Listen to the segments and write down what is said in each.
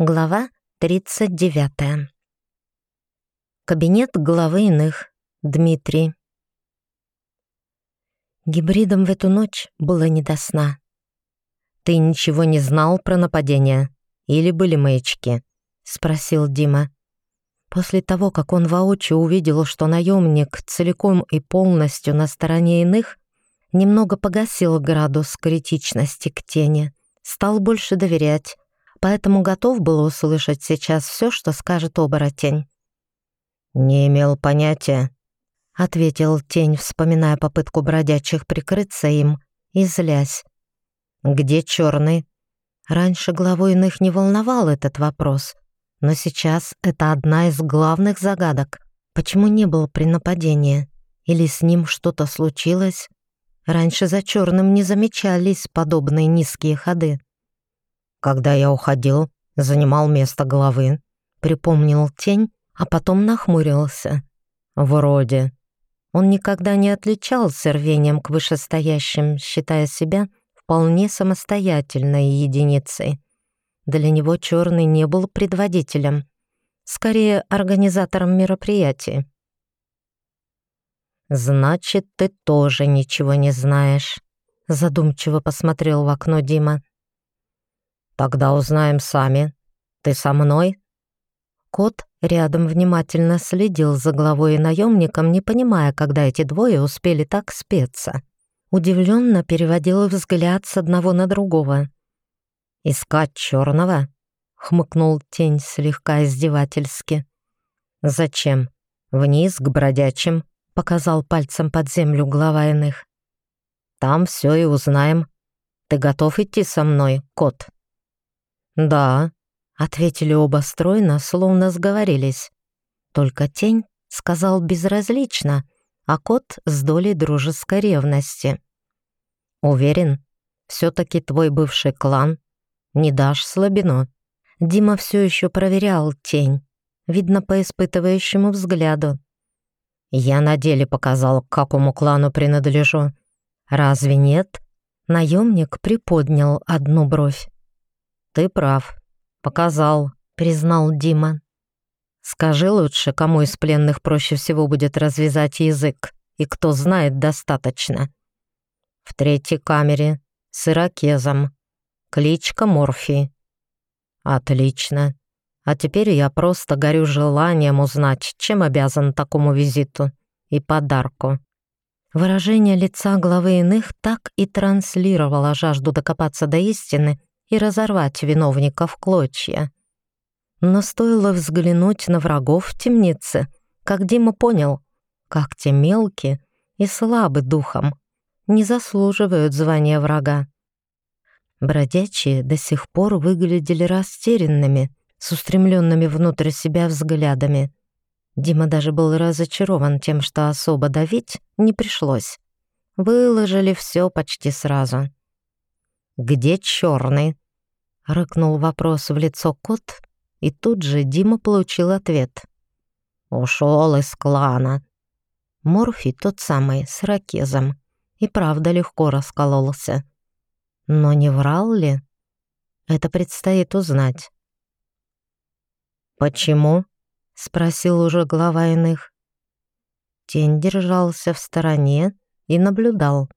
Глава 39. Кабинет главы иных. Дмитрий. Гибридам в эту ночь было не до сна. «Ты ничего не знал про нападение? Или были маячки?» — спросил Дима. После того, как он воочию увидел, что наемник целиком и полностью на стороне иных, немного погасил градус критичности к тени, стал больше доверять, поэтому готов был услышать сейчас все, что скажет оборотень. «Не имел понятия», — ответил тень, вспоминая попытку бродячих прикрыться им и злясь. «Где черный?» Раньше главу иных не волновал этот вопрос, но сейчас это одна из главных загадок. Почему не был при нападении? Или с ним что-то случилось? Раньше за черным не замечались подобные низкие ходы. Когда я уходил, занимал место главы, припомнил тень, а потом нахмурился. Вроде. Он никогда не отличался рвением к вышестоящим, считая себя вполне самостоятельной единицей. Для него черный не был предводителем, скорее организатором мероприятий. «Значит, ты тоже ничего не знаешь», — задумчиво посмотрел в окно Дима. «Тогда узнаем сами. Ты со мной?» Кот рядом внимательно следил за главой и наемником, не понимая, когда эти двое успели так спеться. Удивленно переводил взгляд с одного на другого. «Искать черного?» — хмыкнул тень слегка издевательски. «Зачем? Вниз к бродячим?» — показал пальцем под землю глава иных. «Там все и узнаем. Ты готов идти со мной, кот?» «Да», — ответили оба стройно, словно сговорились. Только тень сказал безразлично, а кот с долей дружеской ревности. «Уверен, все-таки твой бывший клан. Не дашь слабину». Дима все еще проверял тень, видно по испытывающему взгляду. «Я на деле показал, к какому клану принадлежу. Разве нет?» Наемник приподнял одну бровь. «Ты прав. Показал», — признал Дима. «Скажи лучше, кому из пленных проще всего будет развязать язык, и кто знает достаточно». «В третьей камере, с иракезом. Кличка Морфи». «Отлично. А теперь я просто горю желанием узнать, чем обязан такому визиту и подарку». Выражение лица главы иных так и транслировало жажду докопаться до истины и разорвать виновника в клочья. Но стоило взглянуть на врагов в темнице, как Дима понял, как те мелкие и слабы духом, не заслуживают звания врага. Бродячие до сих пор выглядели растерянными, с устремленными внутрь себя взглядами. Дима даже был разочарован тем, что особо давить не пришлось. Выложили все почти сразу. «Где черный?» — рыкнул вопрос в лицо кот, и тут же Дима получил ответ. «Ушел из клана». Морфий тот самый, с ракезом, и правда легко раскололся. Но не врал ли? Это предстоит узнать. «Почему?» — спросил уже глава иных. Тень держался в стороне и наблюдал.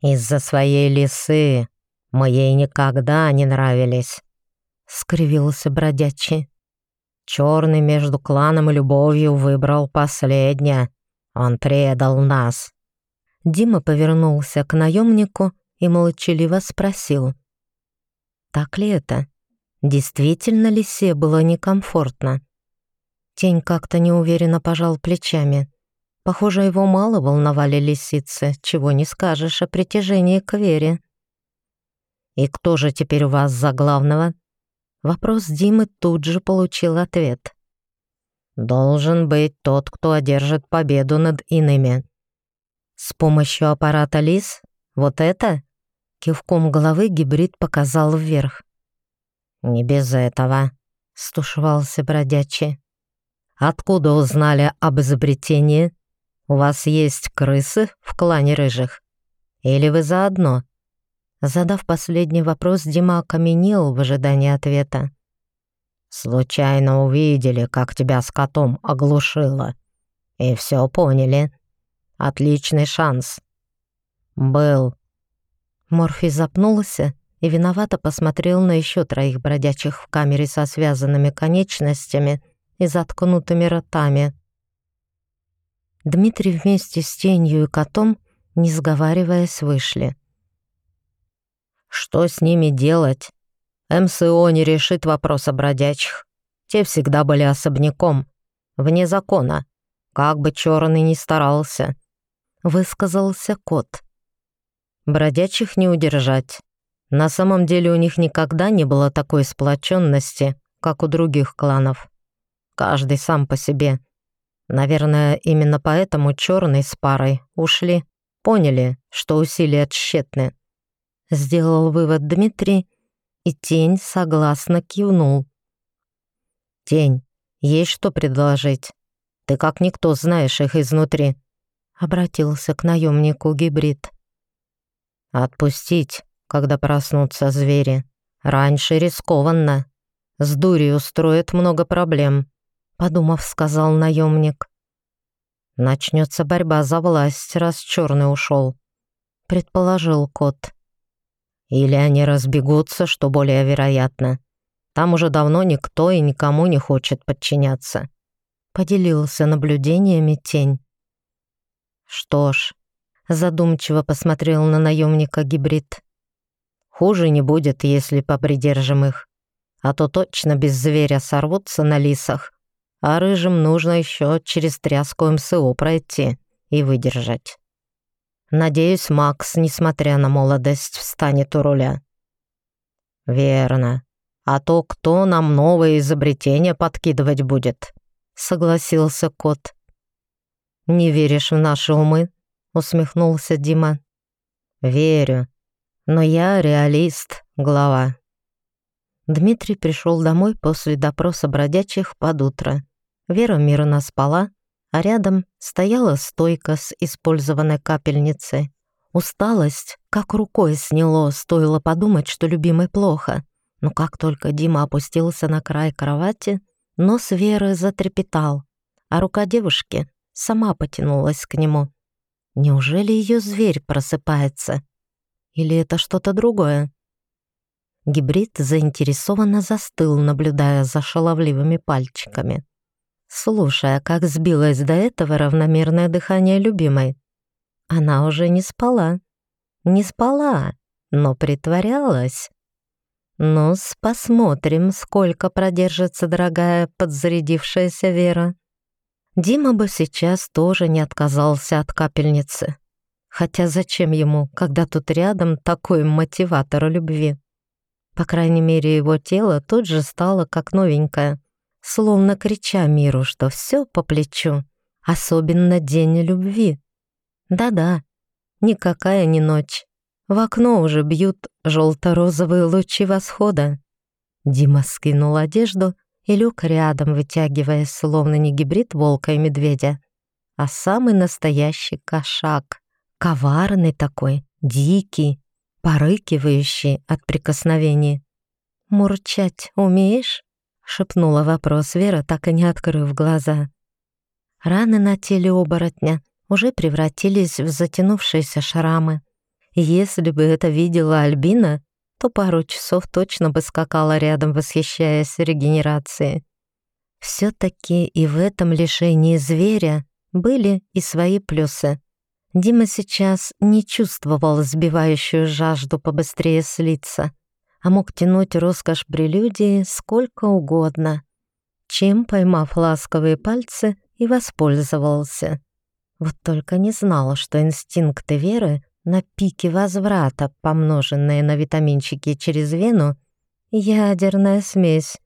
«Из-за своей лисы», мы ей никогда не нравились», — скривился бродячий. «Черный между кланом и любовью выбрал последнее. Он предал нас». Дима повернулся к наемнику и молчаливо спросил. «Так ли это? Действительно ли се было некомфортно?» Тень как-то неуверенно пожал плечами. Похоже, его мало волновали лисицы, чего не скажешь о притяжении к Вере. «И кто же теперь у вас за главного?» Вопрос Димы тут же получил ответ. «Должен быть тот, кто одержит победу над иными». «С помощью аппарата ЛИС? Вот это?» Кивком головы гибрид показал вверх. «Не без этого», — стушевался бродячий. «Откуда узнали об изобретении? У вас есть крысы в клане рыжих? Или вы заодно?» Задав последний вопрос, Дима окаменел в ожидании ответа. Случайно увидели, как тебя с котом оглушило. И все поняли. Отличный шанс. Был. Морфий запнулся и виновато посмотрел на еще троих бродячих в камере со связанными конечностями и заткнутыми ротами. Дмитрий вместе с тенью и котом, не сговариваясь, вышли. «Что с ними делать? МСО не решит вопроса бродячих. Те всегда были особняком, вне закона, как бы черный ни старался», — высказался кот. «Бродячих не удержать. На самом деле у них никогда не было такой сплоченности, как у других кланов. Каждый сам по себе. Наверное, именно поэтому черный с парой ушли, поняли, что усилия тщетны. Сделал вывод Дмитрий, и тень согласно кивнул. «Тень, есть что предложить? Ты как никто знаешь их изнутри», — обратился к наемнику гибрид. «Отпустить, когда проснутся звери. Раньше рискованно. С дурью устроит много проблем», — подумав, сказал наемник. «Начнется борьба за власть, раз черный ушел», — предположил кот. «Или они разбегутся, что более вероятно. Там уже давно никто и никому не хочет подчиняться», — поделился наблюдениями тень. «Что ж», — задумчиво посмотрел на наемника гибрид. Хуже не будет, если попридержим их. А то точно без зверя сорвутся на лисах. А рыжим нужно еще через тряску МСО пройти и выдержать. Надеюсь, Макс, несмотря на молодость, встанет у руля. Верно. А то кто нам новое изобретение подкидывать будет? Согласился кот. Не веришь в наши умы? Усмехнулся Дима. Верю. Но я реалист, глава. Дмитрий пришел домой после допроса бродячих под утро. Вера мирно спала, а рядом стояла стойка с использованной капельницей. Усталость как рукой сняло, стоило подумать, что любимой плохо. Но как только Дима опустился на край кровати, нос Веры затрепетал, а рука девушки сама потянулась к нему. Неужели ее зверь просыпается? Или это что-то другое? Гибрид заинтересованно застыл, наблюдая за шаловливыми пальчиками. Слушая, как сбилось до этого равномерное дыхание любимой. Она уже не спала. Не спала, но притворялась. ну посмотрим, сколько продержится дорогая подзарядившаяся Вера. Дима бы сейчас тоже не отказался от капельницы. Хотя зачем ему, когда тут рядом такой мотиватор любви? По крайней мере, его тело тут же стало как новенькое, словно крича миру, что все по плечу, особенно день любви. Да-да, никакая не ночь. В окно уже бьют желто-розовые лучи восхода. Дима скинул одежду и лег рядом, вытягиваясь, словно не гибрид волка и медведя, а самый настоящий кошак. Коварный такой, дикий, порыкивающий от прикосновений. «Мурчать умеешь?» — шепнула вопрос Вера, так и не открыв глаза. Раны на теле оборотня уже превратились в затянувшиеся шрамы. Если бы это видела Альбина, то пару часов точно бы скакала рядом, восхищаясь регенерацией. Все-таки и в этом лишении зверя были и свои плюсы. Дима сейчас не чувствовал сбивающую жажду побыстрее слиться, а мог тянуть роскошь прелюдии сколько угодно, чем, поймав ласковые пальцы, и воспользовался. Вот только не знал, что инстинкты веры на пике возврата, помноженные на витаминчики через вену, ядерная смесь.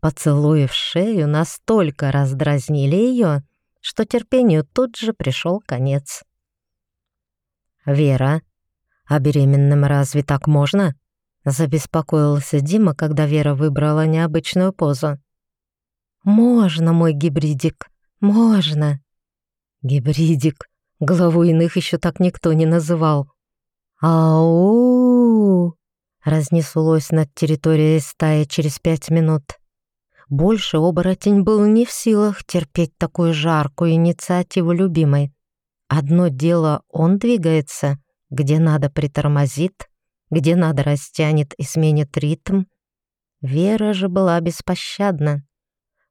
Поцелуи в шею настолько раздразнили ее, что терпению тут же пришел конец. «Вера, а беременным разве так можно?» Забеспокоился Дима, когда Вера выбрала необычную позу. «Можно, мой гибридик, можно!» «Гибридик, главу иных еще так никто не называл». «Ау!» разнеслось над территорией стаи через пять минут. Больше оборотень был не в силах терпеть такую жаркую инициативу любимой. Одно дело он двигается, где надо притормозит, где надо растянет и сменит ритм. Вера же была беспощадна.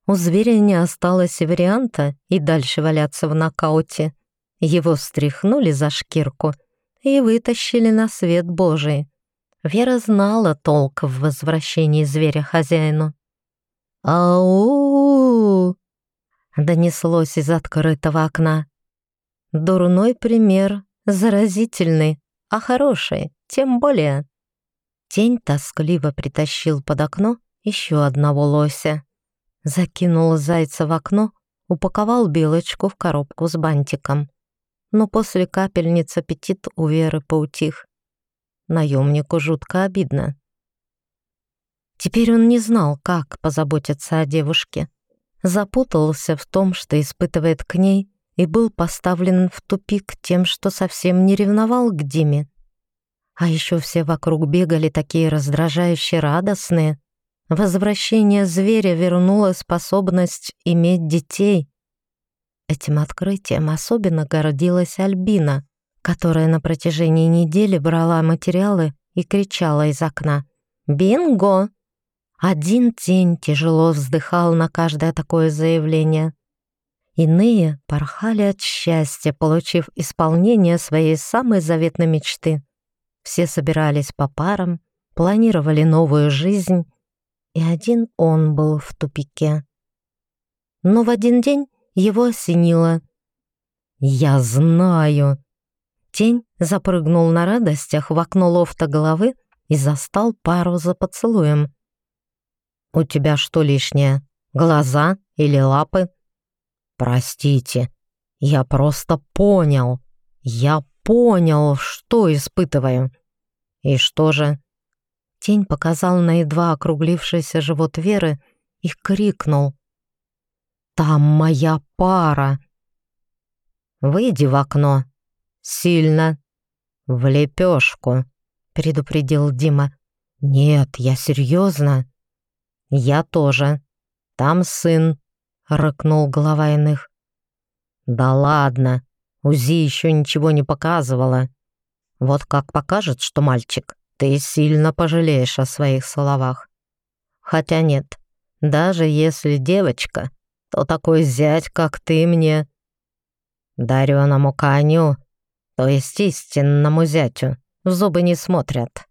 У зверя не осталось варианта и дальше валяться в нокауте. Его встряхнули за шкирку и вытащили на свет Божий. Вера знала толк в возвращении зверя хозяину. «Ау!» — донеслось из открытого окна. Дурной пример, заразительный, а хороший, тем более. Тень тоскливо притащил под окно еще одного лося. Закинул зайца в окно, упаковал белочку в коробку с бантиком. Но после капельниц аппетит у Веры поутих. Наемнику жутко обидно. Теперь он не знал, как позаботиться о девушке. Запутался в том, что испытывает к ней, и был поставлен в тупик тем, что совсем не ревновал к Диме. А еще все вокруг бегали такие раздражающие радостные. Возвращение зверя вернуло способность иметь детей. Этим открытием особенно гордилась Альбина, которая на протяжении недели брала материалы и кричала из окна «Бинго!». Один тень тяжело вздыхал на каждое такое заявление. Иные порхали от счастья, получив исполнение своей самой заветной мечты. Все собирались по парам, планировали новую жизнь и один он был в тупике. Но в один день его осенило. «Я знаю!» Тень запрыгнул на радостях в окно лофта головы и застал пару за поцелуем. «У тебя что лишнее? Глаза или лапы?» «Простите, я просто понял. Я понял, что испытываю». «И что же?» Тень показал на едва округлившийся живот Веры и крикнул. «Там моя пара!» «Выйди в окно. Сильно. В лепешку», — предупредил Дима. «Нет, я серьезно». «Я тоже. Там сын», — рыкнул глава иных. «Да ладно, УЗИ еще ничего не показывала. Вот как покажет, что мальчик, ты сильно пожалеешь о своих словах. Хотя нет, даже если девочка, то такой зять, как ты мне. Дареному коню, то есть истинному зятю, в зубы не смотрят.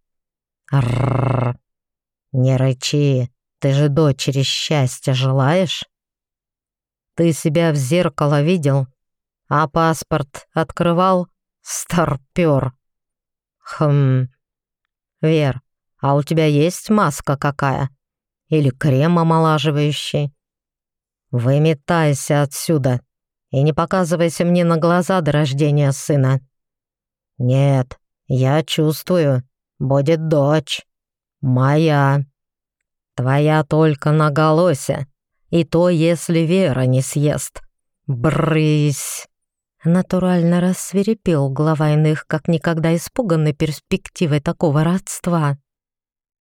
Не рычи, ты же дочери счастья желаешь? Ты себя в зеркало видел, а паспорт открывал? Старпер. Хм, «Вер, а у тебя есть маска какая? Или крем омолаживающий?» «Выметайся отсюда и не показывайся мне на глаза до рождения сына». «Нет, я чувствую, будет дочь. Моя. Твоя только на голосе, и то, если Вера не съест. Брысь!» Натурально рассверепел глава иных, как никогда испуганный перспективой такого родства.